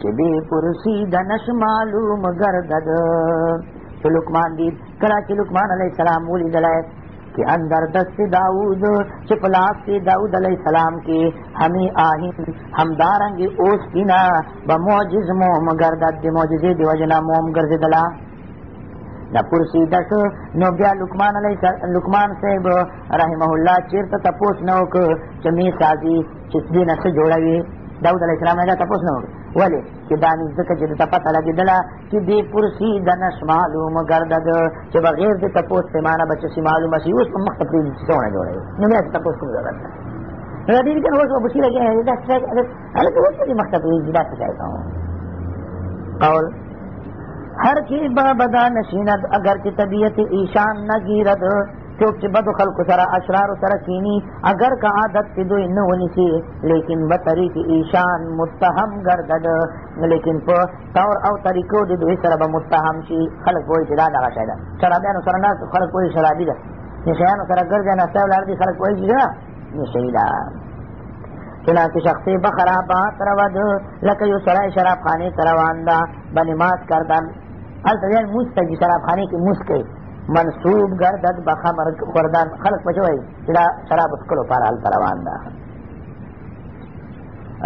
چې به پرسی د نش معلوم ګرځد چې لقمان دی کله چې لقمان علی السلام ولیدلای چې اندر دست داوود چې پلاس کې داوود علی السلام کې همي آهن همدارنګ اوس کینا به معجز مو مګردد د معجزې دی وجنا مو مګرځدلا دا پرسی دک نو بیا لقمان علی لقمان صاحب رحمه الله چیرته تپوس نو ک چې می سازي چې دینه څه جوړوي داود علیه السلام نه دا تپوس نه وکړ ولې چې دا مې ځکه چې دته پته لګېدله چې دې پرسي د نش معلوم ګرده ده چې بغیر د تپوس پیمانه به چې شي معلومه شي اوس په مخته پرېږدي چې څونه جوړوي نو بیا چې تپوس کوم ضرورت نه نو دې کې اوس په شي لګي دا څه هلته اوس دې مخته پرېږدي دا څه شی قول هر چیز با بدا نشیند اگر چې طبیعت ایشان نگیرد څوک چې بدو خلکو سره اشرار سره کینی اگر که عادت چې دوی نه ونیسي لیکن به طریق ایشان متهم ګرځد لیکن په تور او طریقو د دوی سره به متهم شي خلک وایي چې دا دغه شی ده شرابیانو سره ناست خلک وایي شرابي ده نشیانو سره ګرځي ناستی ولاړ دي خلک وایي چې ده نشی ده چنانچه شخصی بخرا بات رود لکه یو سړی شرابخانې ته روان ده بنماز کردن هلته دی موس ته ځي شرابخانې کې موس کوي منصوب ګردد به خمر خوردن خلق به شوی چې دا شراب څکلو پاره هلته روان ده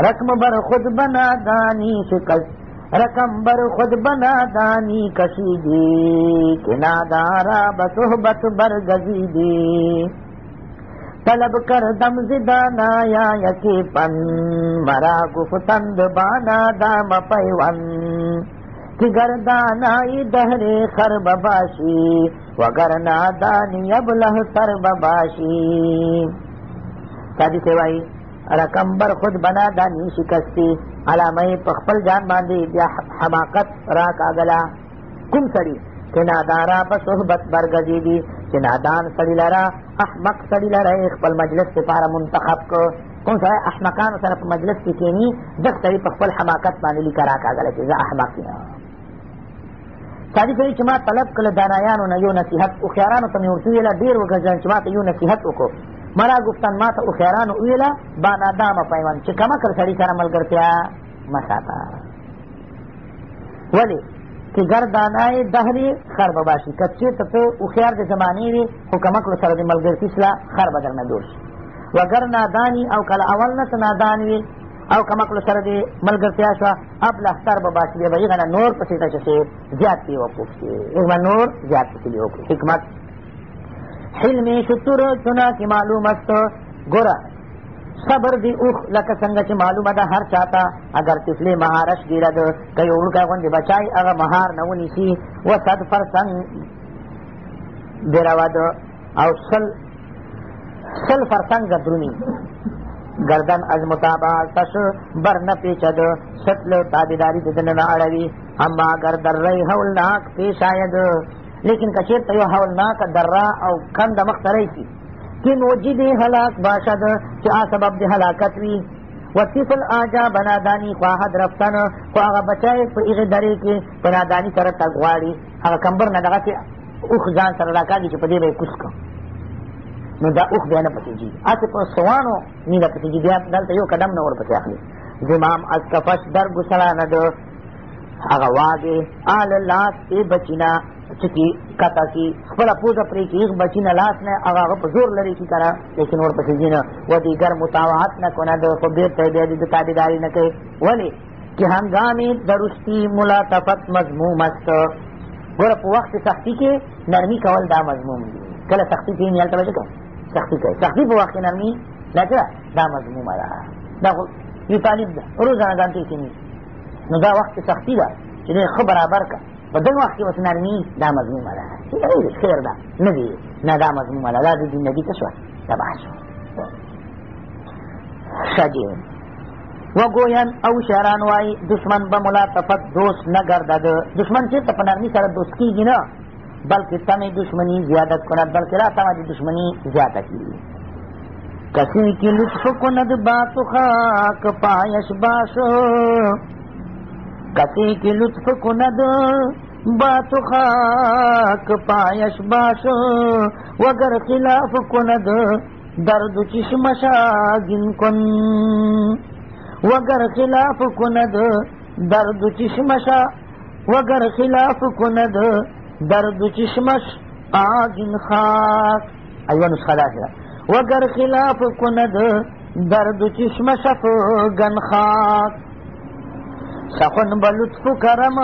رقم بر خود بنا دانی شکست رقم بر خود بنا دانی کشیدی که نادارا بصحبت برگزیدی طلب کردم زدانا یا یکی پن مرا گفتند بانا دام پیون که گردانا ای دهر خرب باشی وگر نادانی ابلہ سر بباشی تادی سوائی رقم بر خود بنا دانی شکستی علامه پخپل جان باندې بیا حماقت را کاغلا کوم سړی چې نادارا په صحبت برګزی دي چې نادان سړی لرا احمق سړی لرا خپل مجلس لپاره منتخب کو کوم سړی احمقان سره په مجلس کې کینی دغه سړی په خپل حماقت باندې لیکرا کاغلا چې زه احمق یم سادي کوي چې ما طلب کله دانایانو نه یو نصیحت هوښیارانو ته مې ورته وویله ډېر وګرځېدل چې ما ته یو نصیحت وکړو مرا گفتن ما ته هوښیارانو وویله با نادامه پیوند چې کمه کړ سړي سره ملګرتیا مه ساته ولې چې ګر دانای دهرې خر به باشي که چېرته ته هوښیار د زمانې وي خو کمه کړو سره د ملګرتي سره خر به درنه جوړ شي وګر ناداني او کله اول نه ته نادان وي او کمکلو سره دې ملګرتیا شوه اب لښکر به باسي بیا به هغه نه نور پسې ته چې زیات پې وقوف شي هغه نور زیات پسې بې وقوف حکمت حلم شطور چونه کې معلوم است ګوره صبر دی اوخ لکه څنګه چې معلومه ده هر چاته اگر تفلی مهارش ګیره ده که یو وړکی غوندې بچای هغه مهار نه ونیسي و صد فرسنګ بېروا ده او سل سل فرسنګه دروني گردن از متابعتش بر نپیچد سطل تابیداری ددن ناڑوی اما اگر در ری حولناک پیش آید لیکن کشیر تیو حولناک در را او کند مختری کی کی موجید حلاک باشد چا سبب دی حلاکت وی و طفل آجا بنادانی خواهد رفتن خواهد بچائی پا ایغ دری کی بنادانی سر تلغواری اگر کمبر ندغتی اوخ ځان سره راکاږي چې په دې به یې کوس کړم نو دا اوخ بیا نه پسېږي هسې په سوانو نه ده پسېږي بیا دلته یو قدم نه ورپسې اخلي زمام از کفش در گسلانه ده هغه واګې آل لاس ای بچینا چکی کاتا کی خپل پوزه پرې کې یو بچی نه لاس نه هغه په زور لري کی کرا لیکن ور پسې جن و دې ګر متاوعت نه کنه د خو به ته دې د تابعداري نه کوي ولی چې هنګامې درستی ملاتفت مضموم است ګور په وخت سختی کې نرمي کول دا مضموم دی کله سختی کې نه یالته وځه سختی کوي سختی په واقع نه ني لکه دا مضمومه ده دا خو یو طالب ده روزانه ګانټې کې نو دا وخت سختی ده چې دی ښه برابر کړه په دغه وخت کې اوس نرمي دا مضمومه ده چې خیر ده نه دي نه دا مضمومه ده دا د زندګي څه شوه دا بحث شو شجیم و گوین او شهران وای دشمن به ملاتفت دوست نه ګرځد دشمن چېرته په نرمي سره دوست کېږي نه بلکه سمی دشمنی زیادت کند بلکه را سمج دشمنی زیادتی کسی کی لطف کند بات خاک پایش باشو کسی کی لطف کند بات خاک پایش باشو وگر خلاف کند درد چشمش آگین کن وگر خلاف کند درد چشمش وگر خلاف کند در دو چشمش آجن خاک ایوه نسخه داخله وگر خلاف کند در دو چشمش افغن خاک سخن بلطف کرم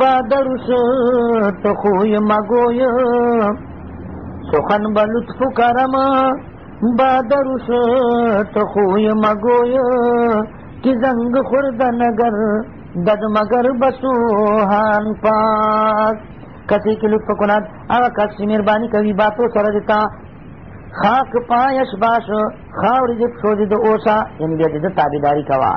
بادرش تخوی مگوی سخن بلطف کرم بادرش تخوی مگوی کی زنگ خورد نگر دد مگر بسوحان پاک کسی که لطف کند هغه کس چې مهرباني کوي باتو سره د تا خاک پایش باش خاورې دې پښو د اوسا یعنې بیا د تابعداري کوه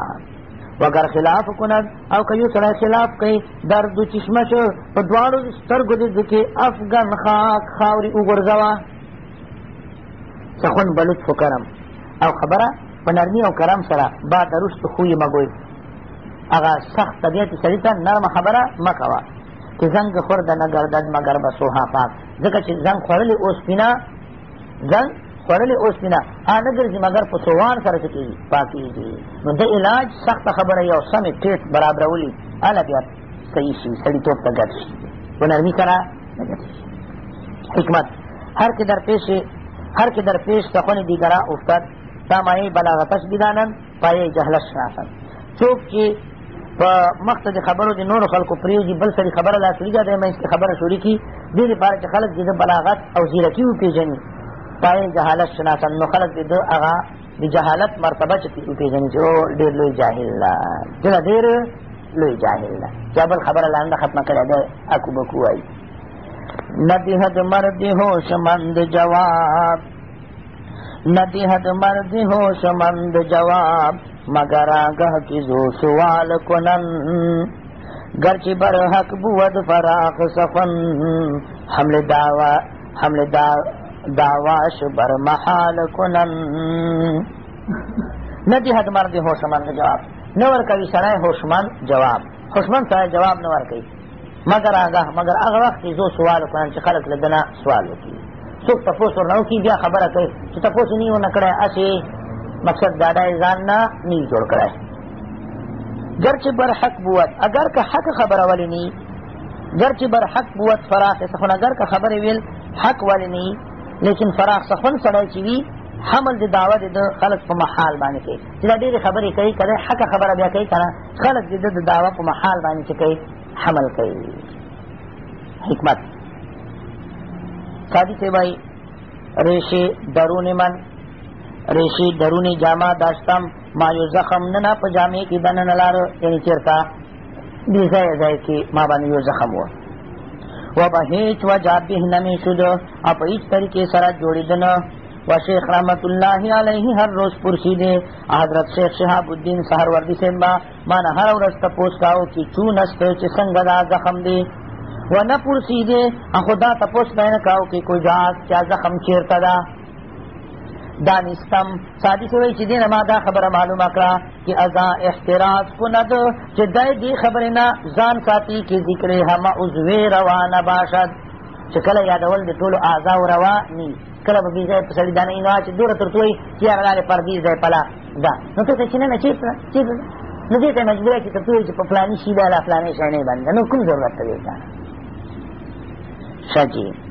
وګر خلاف کند او که یو سره خلاف کوي درد و چشمش په دواړو سترګو دې کې افغان خاک خاورې وګرځوه سخن بلط فکرم او خبره په نرمي او کرم سره بعد رشد خوی مګوي هغه سخت طبیعت سړي ته نرمه خبره مه کوه چې زنګ خورده نه ګردد مګر به سوها پاک ځکه چې زنګ خوړلې اوسپینه زنګ خوړلې اوسپینه هغه نه ګرځي مګر په سوان سره څه کېږي پاکېږي نو د علاج سخته خبره یو سمې ټیټ برابرولي هله بیا صحیح شي سړیتوب ته ګډ شي په نرمي سره حکمت هر کې در پیش هر کې در پیش تخونې دیګره افتد تا معنی بلاغتش بیدانن پایه جهلش راسن څوک چې په مخته د خبرو د نورو خلکو پرېوځي بل سړي خبره لاس ولیږه د منځ کې خبره شروع کړي دې دپاره چې خلک د ده بلاغت او ځیرکي وپېژني پای جهالت شناسن نو خلک د ده هغه د جهالت مرتبه چې وپېژني چې او ډېر لوی جاهل ده دنه ډېر لوی جاهل ده چا بل خبره لا نه ختمه کړې ده اکو بکو وایي ندیحت مرد هوشمند جواب ندیحت مرد هوشمند جواب مگر آگه کی زو سوال کنن گرچه بر حق بود فراخ سخن حمل دعوا حمل دعواش بر محال کنن ندی حدمر دی حوشمن جواب نور کوي سره حوشمن جواب حوشمن سره جواب نور کوي مگر آگه مگر هغه وخت زو سوال کنن چې خلک لدنه سوال وکړي څوک تاسو ورنو کی بیا خبره کوي چې تاسو نه ونه کړی اسی مقصد دا دی ځان نه نی جوړ کړی ګرچې بر حق بوت اگر که حق خبره ولې نی ګرچې بر حق بوت فراخ سخن اگر که خبرې ویل حق ولې نی لیکن فراخ سخن سړی چې وي حمل د دعوت د خلق په محال باندې کوي چې دا ډېرې خبرې کوي کله حق خبره بیا کوي کنه خلق د دعوت په محال باندې چې کوي حمل کوي حکمت قاضی ته وایي ریشه درون من ریشی درونی جامع داشتم ما یو زخم نه نه په جامع کې دننه لار یعنی چیرته بی ځای ځای کې ما باندې یو زخم و و به هیڅ وجه به نه می شود او په هیڅ طریقې سره جوړیدنه و شیخ رحمت الله علیه هر روز پرسیده حضرت شیخ شهاب الدین سهروردی سیمبا ما نه هر ورځ تپوس کاو چې چون است چې څنګه دا زخم دی و نه پرسیده خدا تپوس نه کاو کې کوئی ځا زخم چیرته ده دانستم سادس وی چې دینه ما دا خبره معلومه کړه چې ازا احتراز کند چې دای دې خبرې نه ځان ساتي کې ذکر هم عضوې روانه باشد چې کله یادول د ټولو اعضاو روا ني کله به بیځای په سړي دانه نه چې دوره تر توی چې هغه لارې پردیز دی پلا دا نو ته چې نه نه چېرته چېرته نو دې ته مجبوره چې ته توی چې په فلاني شي دا لا فلاني شی نه بنده نو کوم ضرورت ته دی ښه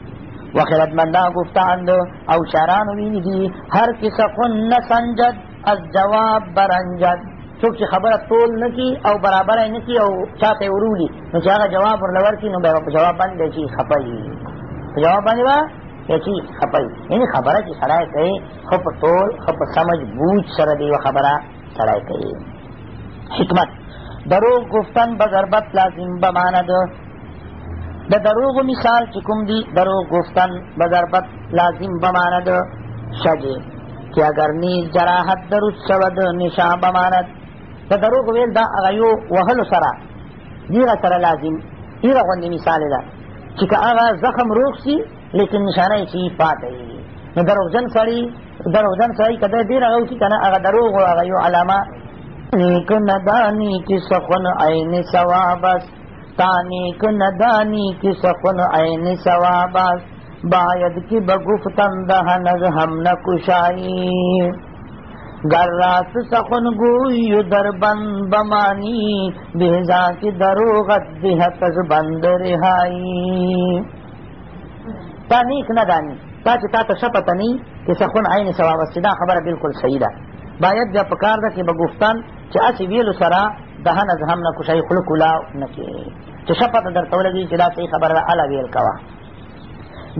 و خردمندان گفتند او شارانو وینی دی هر کس خون نسنجد از جواب برنجد څوک چې خبره تول نکی او برابر نه کی او چاته ورولی نو چې هغه جواب ورلور کی نو به جواب باندې شي خپای جواب باندې یچی خپای یعنی خبره چې سړی کوي خو په ټول خو په سمج بوج سره دی خبره سړی کوي حکمت دروغ گفتن به ضربت لازم بماند د دروغ مثال چې کوم دی دروغ گفتن به ضربت لازم بماند شجه چې اگر نیز جراحت درست شود نشا بماند د دروغ ویل دا هغه یو وهلو سره دیغه سره لازم دیغه غوندې مثال ده چې که هغه زخم روغ شي لیکن نشانه یې شي پاتې نو دروغجن سړی دروغجن سړی که دی ډېر هغه وشي که نه هغه دروغ هغه یو علامه نیک ندانی چې سخن عین ثواب است تانی کن دانی کی سخن عین ثوابات باید کی بگفتن دهنز هم نکشائی گر راست سخن گوی در بند بمانی بهزا کی دروغت دیحت از بند رہائی تا نیک ندانی تا چې تا ته شپه تنی چې سخن عین ثواب است دا خبره بالکل صحیح ده باید بیا پکار ده کې بګفتن چې اسی ویلو سره دهن از هم نه کوشي خلق کلا نه کې چې شپه ته درته ولګي چې دا صحیح خبره الا ویل کوا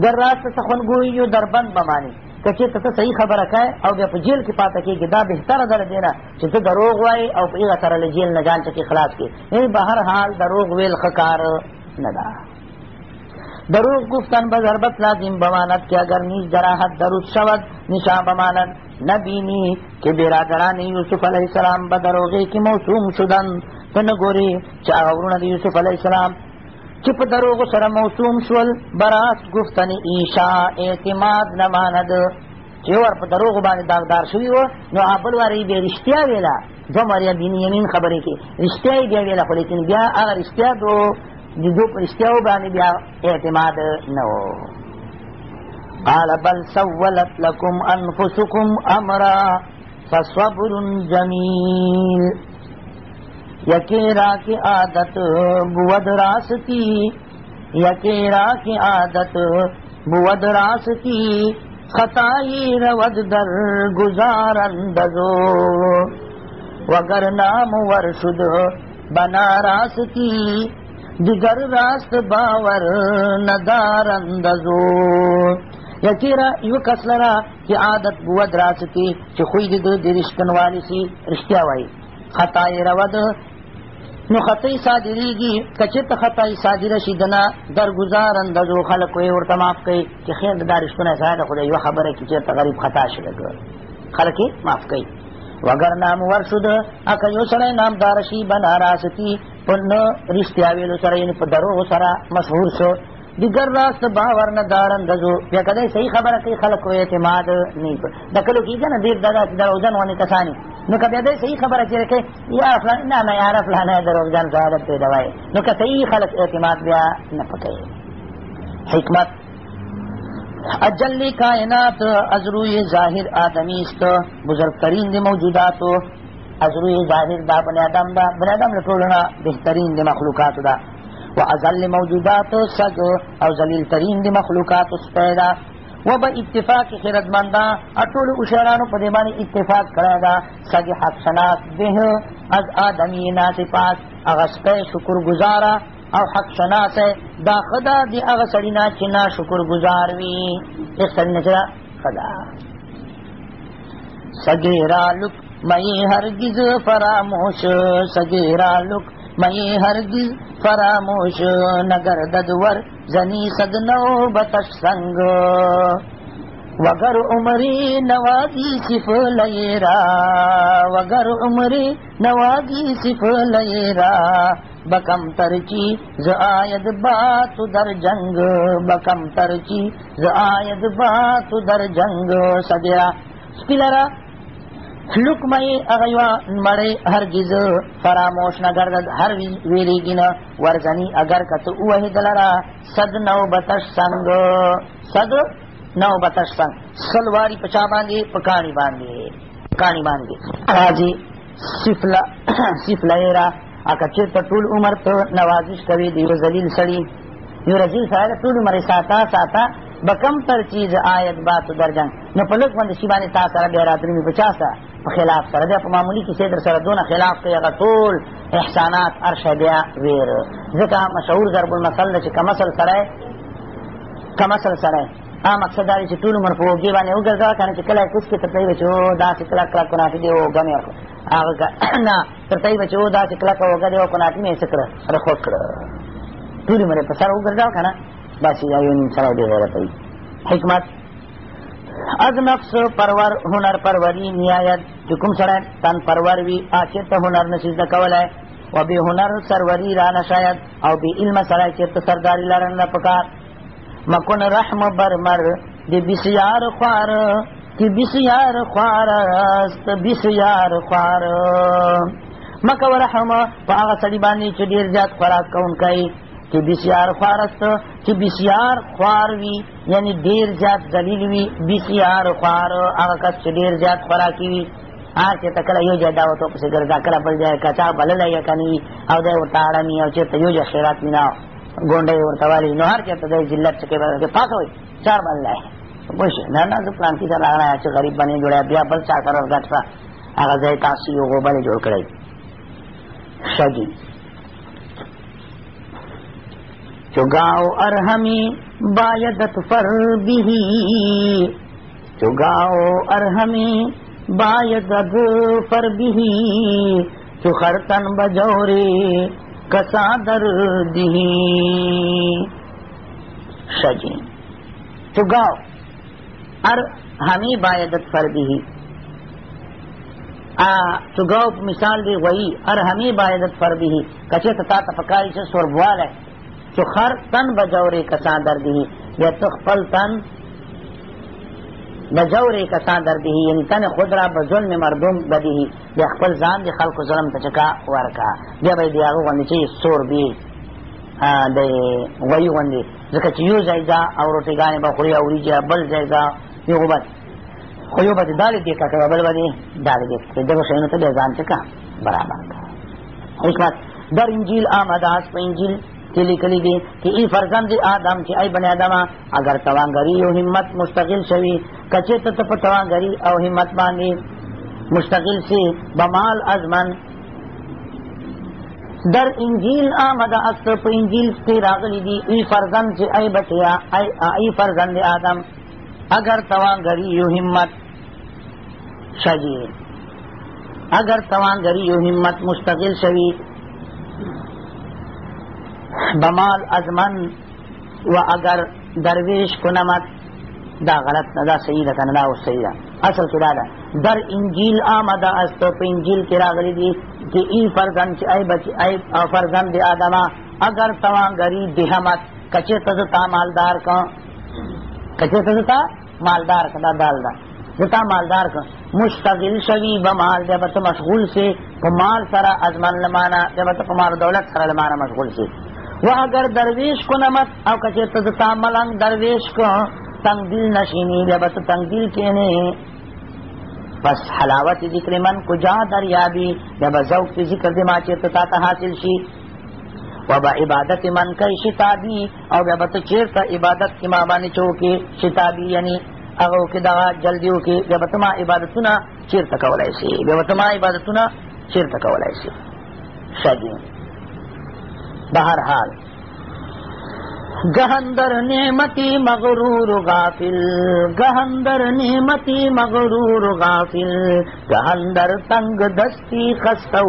در راست سخن ګوي یو دربند بمانی کچې ته صحیح خبره کای او بیا په جیل کې پاتې کېږي دا بهتره ده دینا چې ته دروغ وای او په هغه سره له جیل نه ځان چې خلاص کې یعنی به هر حال دروغ ویل خکار نه ده دروغ گفتن به ضربت لازم بماند که اگر نیز جراحت درود شود نشان بماند نبینی که برادران یوسف علیه السلام به دروغی که موسوم شدن ته نه ګورې چې هغه ورونه د یوسف علیه السلام چې په دروغو سره موسوم شول برات گفتن ایشا اعتماد نه ماند چې ور په دروغو باندې داغدار شوي و نو بل وارې بیا رښتیا ویله دوه مریم بین یمین خبرې کې رښتیا یې بیا ویله خو لیکن بیا هغه رښتیا دو د دو په رښتیاو باندې بیا اعتماد نه و قال بل سولت لكم أنفسكم أمرا فصبر جمیل یکی را کی عادت بود راستی یکی را کی عادت بود راستی خطائی رود در گزارندزو وگر نام ورشد بنا راستی دیگر راست باور ندارندزو یقیرا یو کس لرا چې عادت بود را چکی چې خوی د د رشتنوالی سی رشتیا وای خطای رود نو خطای صادریږي کچه ته خطای صادره شي دنا درگذار اندازو خلق وي ورته معاف کوي چې خیر د رشتنه زاده خدای یو خبره کې چې تقریب خطا شله خلک معاف کوي وگر نام ورشد اکا یو سره نام دارشی بنا راستی پن رشتیا ویلو سره یعنی په دروغ سره مشهور شو دیگر راست باور نه دارن دزو بیا کدی صحیح خبره کوي خلک وې اعتماد نه د کلو کې کنه ډیر دغه دروژن ونی کسانی نو کبه دې صحیح خبره چیرې کې یا فلان نه نه عارف لانه دروژن صاحب ته دوای نو که صحیح خلک اعتماد بیا نه پکې حکمت اجلی کائنات از روی ظاهر آدمی است بزرگترین دی موجوداتو از روی ظاهر دا بنی آدم دا بنی آدم له ټولو نه بهترین دی مخلوقاتو دا و ازل موجودات سگ او زلیل ترین دی مخلوقات سپیدا و با اتفاق خیردمندان اطول اشارانو پا دیبانی اتفاق کرده سگ حق شناس به از آدمی ناسی پاس اغسپی شکر گزارا او حق شناس دا خدا دی اغسرینا چنا شکر گزار وی اغسرینا چنا خدا سگیرا لک مئی هرگز فراموش سگیرا لک مئی ہرگز فراموش نگر ددور زنی صدنو بتش سنگ وگر عمری نوازی صف لیرا وگر عمری نوازی صف لیرا بکم ترچی ز آید بات در جنگ بکم ترچی ز آید بات در جنگ سدیا سپیلرا لکمه اغیوا مړی هرگز فراموش نه ګرځد هر ویریګینه ورزنی اگر کته اوه دلرا صد نو بتش څنګه صد نو بتش څنګه سلواری پچا باندې پکانی باندې کانی باندې راځي سفلا سفلایرا اکه چې ټول عمر ته نوازش کوي دی ذلیل سړی یو رزیل سړی ټول عمر ساته ساته بکم پر چیز آیت بات درجن نو پلک باندې شی باندې تا سره ډیر راتلی 50 په خلاف سره بیا په معمولی کیسې در سره دونه خلاف کوي هغه ټول احسانات ارشه بیا ویر ځکه مشهور ضرب المثل ده چې کمثل سړی کمثل سړی ا مقصد دا چې ټول عمر په اوږې باندې وګرځوه که نه چې کله یې کوڅ کې ترته وي چې او داسې کلک کلک ګناټي دي او ګنې هغه نه ترته وي چې او داسې کلک اوږه دي او ګناټي مې څه کړه رخوټ کړه ټول عمر یې په سر وګرځوه که نه بس یو نیم سره ډېر غیرته وي حکمت از نفس پرور هنر پروری نیایت چې کوم سره تن پرور وي اچته هنر نشي زده کولای و به هنر سروری را نشاید او به علم سره چېرته سرداری لرن نه پکار مکن رحم برمر د بسیار خوار کی بسیار خوار است بسیار خوار مکه ورحمه په هغه سړي باندې چې ډیر زیات خوراک کوونکی چې بسیار فارست چې بسیار خوار وي یعنی ډیر زیات دلیل وي بسیار خوار هغه کس چې ډیر زیات خوراکي وي هر چې تکله یو ځای دعوت پسې ګرځا کله بل ځای کچا بللی یا کني او دی ورته اړمي او چېرته یو ځای خیرات مینه ګونډۍ ورته والي نو هر چېرته دی ذلت چې کې پاک وي چار بللی پوه شو نه نه زه پلان کې ځای راغلی چې غریب باندې جوړی بیا بل چا قرار ګټ هغه ځای تاسو یو غوبلې جوړ کړی ښه چگاؤ ارحمی بایدت فر بھی چگاؤ ارحمی بایدت فر بھی چخرتن بجوری کسا در دی سجی چگاؤ ارحمی بایدت فر بھی چگاؤ مثال دی وئی ارحمی بایدت فر بھی کچے تتا تفکاری سے سوربوال ہے چو خر تن بجوری کسان دردی یا تخفل تن بجوری کسان دردی یعنی تن خود را بظلم مردم بدی یا خپل ځان دی خلکو ظلم ته چکا ورکا بیا به دی هغه غوندې چې سور بي د وایي غوندې ځکه چې یو ځای ځه او روټیګانې به خوري او وریجې بل ځای ځه یو به خو یو به دې دالې دې کا بل به دې دالې دې کوي دغه شیانو ته بیا ځان چکا برابر کا حکمت در انجیل آمده است په انجیل کی لیکلی دی کہ ای فرزند آدم چې ای بن آدم اگر توانګری او همت مستقل شوی کچه ته ته توانګری او همت باندې مستقل سی بمال ازمن در انجیل آمد اکثر په انجیل کې راغلی دی ای فرزند چې ای بچیا ای ای فرزند آدم اگر توانګری او همت شجی اگر توانګری او همت مستقل شوی بمال از من و اگر درویش کنمت دا غلط نه دا صحیح ده کنه دا او صحیح ده اصل کې دا ده در انجیل آمده است په انجیل کې راغلي دي چې ای فرزند چې ای بچی ای فرزند دی آدما اگر توا غری دهمت کچه تز تا مالدار کا کچه تز تا مالدار کدا دال دا تا مالدار کا مشتغل شوی بمال دی بس مشغول سی په مال سره ازمن لمانه دی بس په مال دولت سره لمانه مشغول سی و اگر درویش کو نمت او کچه تزتا ملنگ درویش کو تنگ دل نشینی بیا بس تنگ دل کینے پس حلاوت ذکر من کجا دریابی بیا بزوق تی ذکر دی ما چیر تتا تا حاصل شی و با عبادت من کئی شتابی او بیا بس چیر تا عبادت امامانی چوکی شتابی یعنی اغو کې دا جلدیو کې بیا به تما عبادتونه چیرته کولای شي بیا به تما عبادتونه چیرته کولای شي شګین بہرحال گہندر نعمتی مغرور غافل گہندر نعمتی مغرور غافل گہندر تنگ دستی خستہ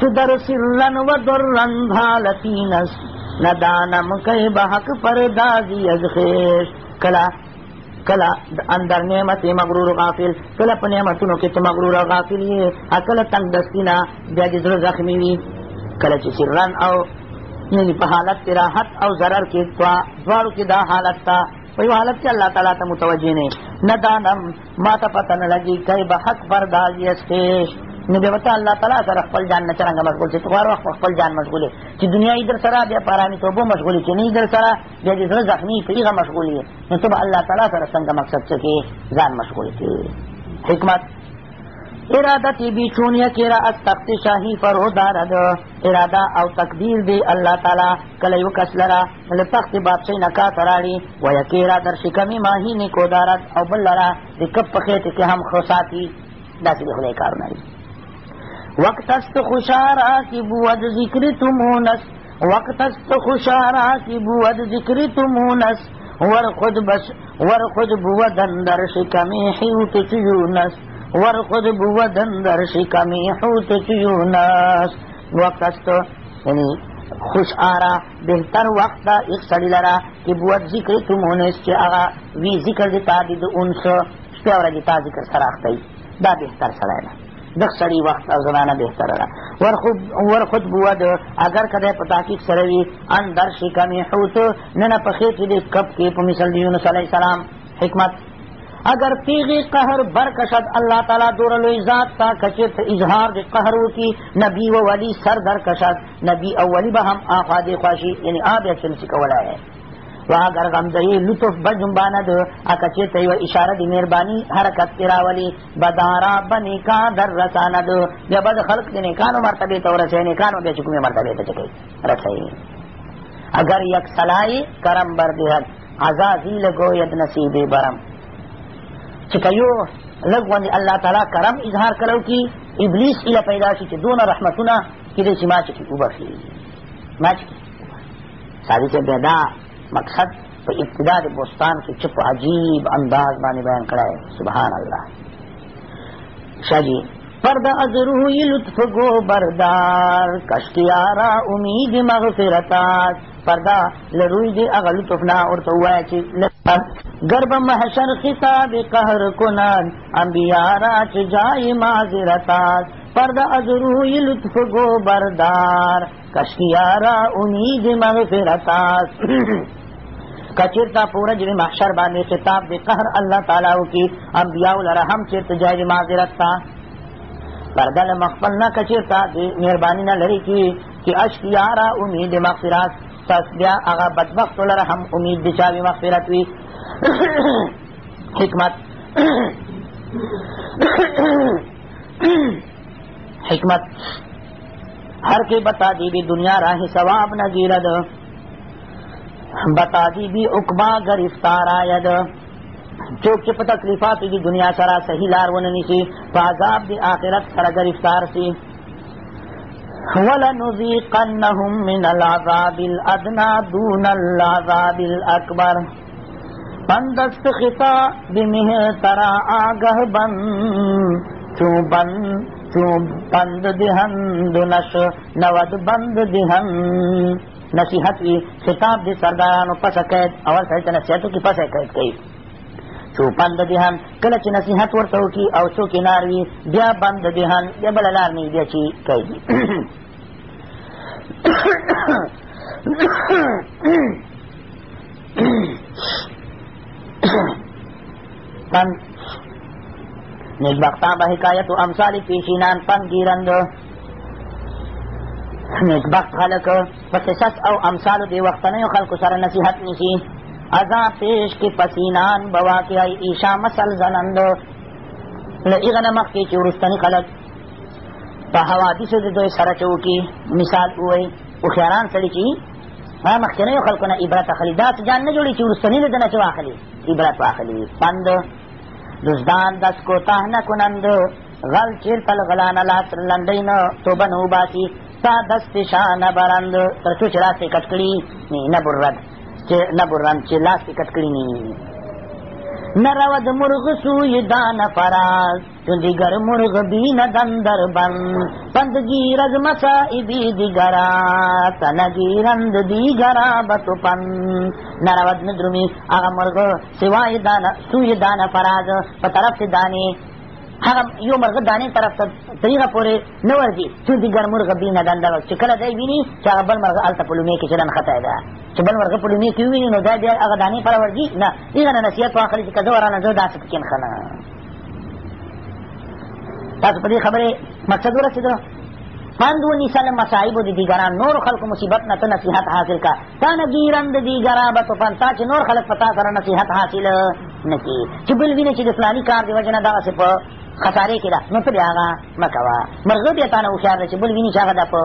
چو در سرن و درن بھالتینس ندانم کئی بحق پر دازی از خیش کلا کلا اندر نعمت مغرور غافل کلا پا نعمتونو کتا مغرور غافل یہ اکلا تنگ دستینا بیاجی زر زخمی وی کله چې سرن او یعنی په حالت راحت او ضرر کې توا دواړو کې دا حالت تا په یو حالت کې الله تعالی ته متوجه نه نه دانم ما ته پته نه لګي کای به حق پرداز یسته نو بیا وته الله تعالی سره خپل ځان نه څنګه مشغول چې هر وخت خپل ځان مشغولې چې دنیا یې در سره بیا پرانی توبو مشغولې چې نه در سره بیا دې زړه زخمی په هغه مشغولې نو ته الله تعالی سره څنګه مقصد چې ځان مشغول کې حکمت ارادتی بی چونیا کرا از تخت شاہی فرو دارد اراده او تقدیر دی الله تعالی کله یو کس لرا له تخت بادشاہ نه کا تراړي و یکیرا در شکمی ماهی نیکو دارد او بل لرا د کپ پخیت کې هم خوشاتی داسې د خدای کارونه دي وقت است خوشارا کی بود ذکر تمونس وقت است خوشارا کی بود ذکر تمونس ور خود بس ور خود بود در شکمی حیوت چیونس ورخد بودن در شکمی حوت چیوناس وقت است یعنی خوش آرا بهتر وقت دا ایک سڑی لرا که بود ذکر تمونس چه اغا وی ذکر دیتا دید انس شپی اورا دیتا ذکر سراختای دا بهتر سرائی لرا دغ سړی وخت او زمانہ بهتره ده ور خود بود اگر کده په تحقیق سره وي اندر شي کمی حوت نه نه پخې کې د کپ کې په مثال د یونس علی السلام حکمت اگر تیغی قہر برکشد اللہ تعالیٰ دور ذات تا کچرت اظہار دی قہر کی نبی و ولی سر در کشد نبی او ولی بہم آخوا دی خواشی یعنی آب یا چمسی کولا ہے و اگر غمزی لطف بجنباند اکچرت و اشارہ دی مہربانی حرکت تراولی بدارا بنی کا در رساند یا بد خلق دی نکانو مرتبی تو رسے نکانو بیا چکمی مرتبی تو چکی رسے اگر یک سلائی کرم بردی حد عزازی لگو ید نصیب برم چې په یو لږ باندې الله تعالی کرم اظهار کړو کی ابلیس اله پیدا شي چې دونه رحمتونه کېدی چې ما چې وبخي ما چې ساری چې بیا مقصد په ابتدا د بوستان کې چې په عجیب انداز باندې بیان کړی سبحان الله شاجی پردا ازروه لطف گو بردار کشتیارا امید مغفرتات پردا لروی دی اغل تفنا اور تو وایا چې گرب محشر خطاب قهر کنان انبیاء را چ جای معذرتات پردا از روی لطف گو بردار کشکیا را امید مغفرتات کچرتا پورا جوی محشر باندې خطاب دی قهر الله تعالی او کی انبیاء الرحم چرت جای معذرت تا پردا مخفل نہ کچرتا دی مہربانی نہ لری کی کہ اشکیا را امید مغفرت پس بیا هغه بدبخت لره هم امید د چاوي مغفرت وي حکمت حکمت ہر کے بتا دی بھی دنیا راہ ثواب نہ گیرد بتا دی بھی اکبا گرفتار آید چوک چپ تکلیفات دی دنیا سرا صحیح لار وننی سی پازاب دی آخرت سرا گرفتار سی ولنذيقنهم من العذاب الادنى دون العذاب الاكبر بندست خطا بمه ترا آگه بن چو بن چو بند دهن دنش نود بند دهن نصیحت وی خطاب دی سردارانو پس قید اول سړی ته نصیحت وکړي پس قید کوي چوپند دهان کله چې نصیحت ورته وکړي او څوک یې نار وي بیا بند دهان بیا بله لار نه وي بیا چې کوي پن نیکبختان به حکایت و امثال پیشینان پن گیرند نیکبخت خلق په قصص او امثالو د وختنیو خلکو سره نصیحت نیسي ازا پیش کې پسینان بواقعی ایشا مسل زنند له هغه نه مخکې چې وروستني خلک په حوادثو د دوی سره چې وکړي مثال ووایي هوښیاران سړي چې هغه مخکېنیو خلکو نه عبرت اخلي داسې جان نه جوړي چې وروستني د ده نه چې واخلي عبرت واخلي پند دزدان دست کوتاه نه کنند غل چېرته له غلانه لاس لنډۍ نه توبه نه وباسي ستا دست شانه برند تر څو چې لاس یې کټ کړي نه برد چې نه برند چې لاس یې کټ کړي نه نرود مرغ سوی دانه فراز دیگر مرغ بیند اندر بند پندگیر از مسائبی دیگرا تنگیرند دیگرا بتو پند نرود ندرمی آغا مرغ سوای دانا سوی دانا فراز پا طرف دانی هغه یو مرغه دانې طرف ته طریقه پورې نه ورځي څو دیګر مرغه بینه دنده چې کله دی ویني چې هغه بل مرغه هلته په لومې کې چلن خطی ده چې بل مرغه په لومې کې وویني نو دا بیا هغه دانې پره ورځي نه دغه نه نصیحت واخلي چې که زه ورانه زه داسې پکې نښه نه تاسو په دې خبرې مقصد ورسېدو پند ونیسه له مصایبو د دیګران نورو خلکو مصیبت نه ته نصیحت حاصل کا تا نه ګیرم د دیګرابه تو پند تا چې نور خلک په تا سره نصیحت حاصل نه کړي چې بل وینه چې د فلاني کار د وجې نه دغسې په خسارې کې ده نو ته بیا هغه مه کوه مرغه بیا تا نه هوښیار ده چې بل ویني چې هغه ده په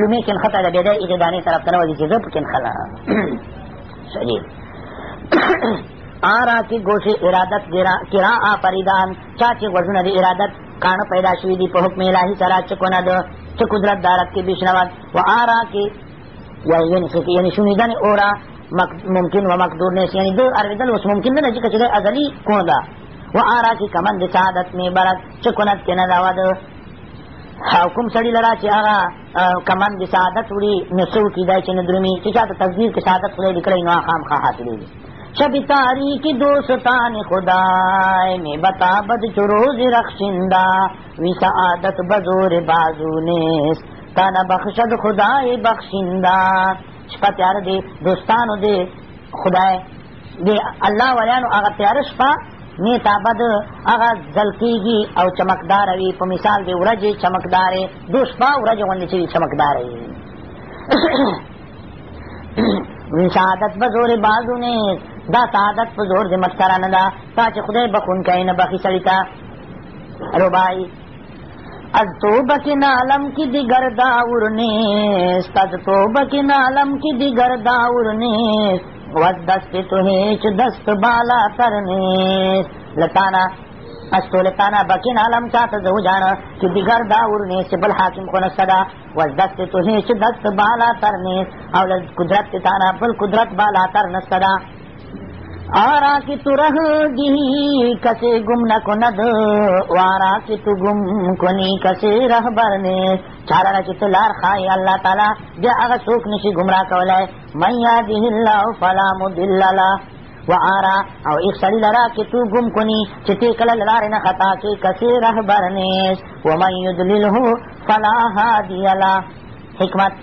لومې کې نښته ده بیا دی هغې دانې طرف ته نه وځي چې زه پکې نښله صحیح آرا کی گوشی ارادت کرا آ پریدان چاچی وزن دی ارادت کان پیدا شوی دی په حکم الهی سره چکونه د چ قدرت دارت کی بشنوات و آرا کی یعنی سکی یعنی شنیدن اورا ممکن و مقدور نیست یعنی دو اردل اوس ممکن نه چې کچې ازلی کون دا و آرا کی کمن د سعادت می برت چکونت کنه داوا د حکم سړی لرا چې هغه کمن د سعادت وړي نسو کیدای چې ندرمی چې چاته تصدیق کې سعادت خلې نکړي نو خام خا حاصلې شب تاریکی دوستان خدای میں بتا بد چروز رخشندہ وی سعادت بزور بازو نیست تانا بخشد خدای بخشندہ شپا تیار دے دوستانو دے خدای دے اللہ ولیانو آغا تیار شپا نیتا بد آغا زلکیگی او چمکدار وی په مثال دی ورج چمکدار دو شپا ورج غنی چوی چمکدار وی سعادت بزور بازو نیست دا سعادت په زور د مټ سره نه ده تا چې خدای بخونکی نه بخي سړي ته ربائی از توبہ کی نالم کی دیگر داور نیست از توبہ کی نالم کی دیگر داور نیست ود دست تو هیچ دست بالا تر نیست لطانا از تو لطانا بکین علم چاہتا زو جانا کی دیگر داور نیست بل حاکم کو نصدا ود دست تو هیچ دست بالا تر نیست او قدرت تانا بل قدرت بالا تر نصدا آرا کی تو رہ گی کسے گم نہ کند وارا کی تو گم کنی کسے رہ برنے چارا کی تو لار خائی اللہ تعالی جا اگا سوک نشی گمراہ کولے من یادی اللہ فلا مدل اللہ وارا او ایک سڑی لرا کی تو گم کنی چتی کلل لار نہ خطا کی کسے رہ برنے ومن یدللہ فلا ہادی اللہ حکمت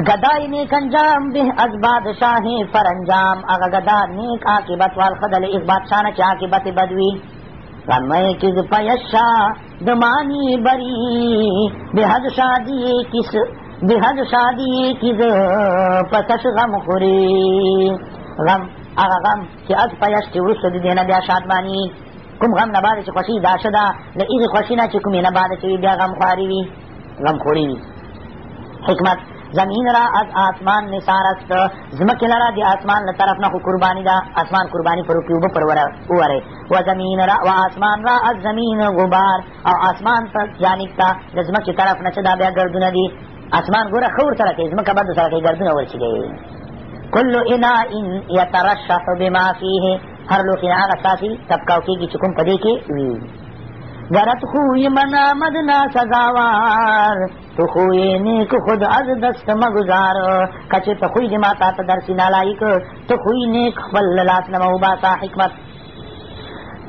گدای نیک انجام به از بادشاہی فرانجام اغا گدا نیک عاقبت والخدل اغ بادشاہ نه چې عاقبت بدوي غمه کز پیشا دمانی بری به حد شادی کس به حد شادی کز پسش غم خوری غم اغا غم چې از پیش چې ورسته دي نه بیا شادمانی کوم غم نه باندې چې خوشي داشه ده نه ایغه خوشي نه چې کوم نه باندې چې بیا غم خواري وي غم خوري حکمت زمین را از آسمان نثار است زمکه لرا د آسمان له طرف نه قربانی ده اسمان قربانی پر کیوب پر وره و زمین را و آسمان را از زمین غبار او آسمان ته جانب ته زمکه طرف نه چې دا بیا ګردونه دي اسمان ګوره خور سره کې زمکه بد سره کې ګردونه ورچي کل اناء یترشح بما فیه هر لوخی هغه ساسي تبکاو کېږي چې کوم په دې کې وي گرت خوی منا مدنا سزاوار تو خوی نیک خود از دست مگزار کچه تو خوی دی ماتا تا درسی نالائک تو خوی نیک خبل لاس نمو باسا حکمت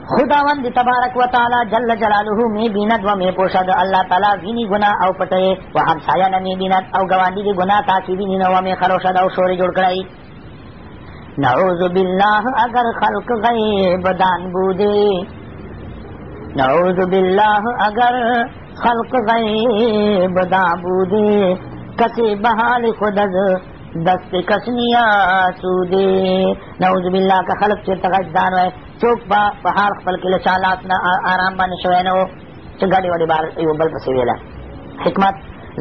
خداوند تبارک و تعالی جل جلاله می بیند و می پوشد الله تعالی ویني ګنا او پټي و همسایا نه می بیند او ګواندی دی ګنا تاسو ویني نو می خروشد او شوري جوړ کړی نعوذ بالله اگر خلق غیب دان بودی نعوذ باللہ اگر خلق غیب دعبودی کسی بحال خود از دست کسنی آسودی نعوذ باللہ کا خلق چرتا غیب دانو ہے چوک با پہار خپل کے لشالات نا آرام بانی شوئے نو چگڑی وڑی بار یو بل پسی ویلا حکمت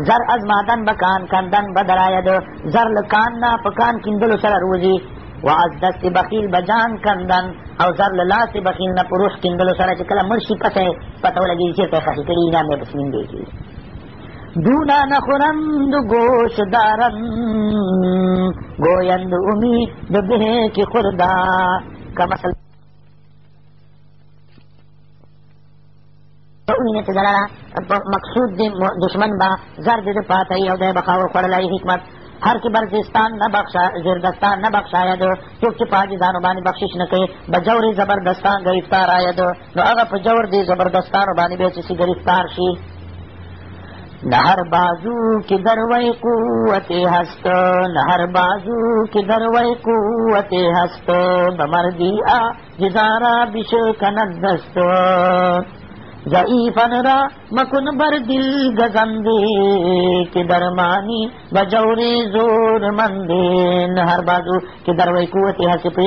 زر از مادن بکان کندن بدرایدو زر لکان نا پکان کندلو سر روزی و از دست بخیل بجان کندن او زر للاس بخیل نه پروح کندلو سره چې کله مرشي پته پته ولګي چې ته خخې کړي نه مې بسمین دی کی دونا نخورند گوش دارن گویند امید به کی خوردا کا مثل وینه چې دلاله مقصود دی دشمن با زر دې پاتې او دې بخاور خوړلای حکمت هر که برزستان نه بخشا زردستان نه بخشاید څوک چې په عاجزانو باندې بخشش نه کوي به جور زبردستان گرفتار آید نو هغه په جور دی زبردستانو باندې بیا چې گرفتار شي نهر بازو کی دروی قوت هست نهر بازو کی دروی قوت هست بمردی آ جزارا بشکند دست ضعیفن را مکن بر دل گزندی که درمانی بجور زور مندین هر بازو که دروی قوتی هستی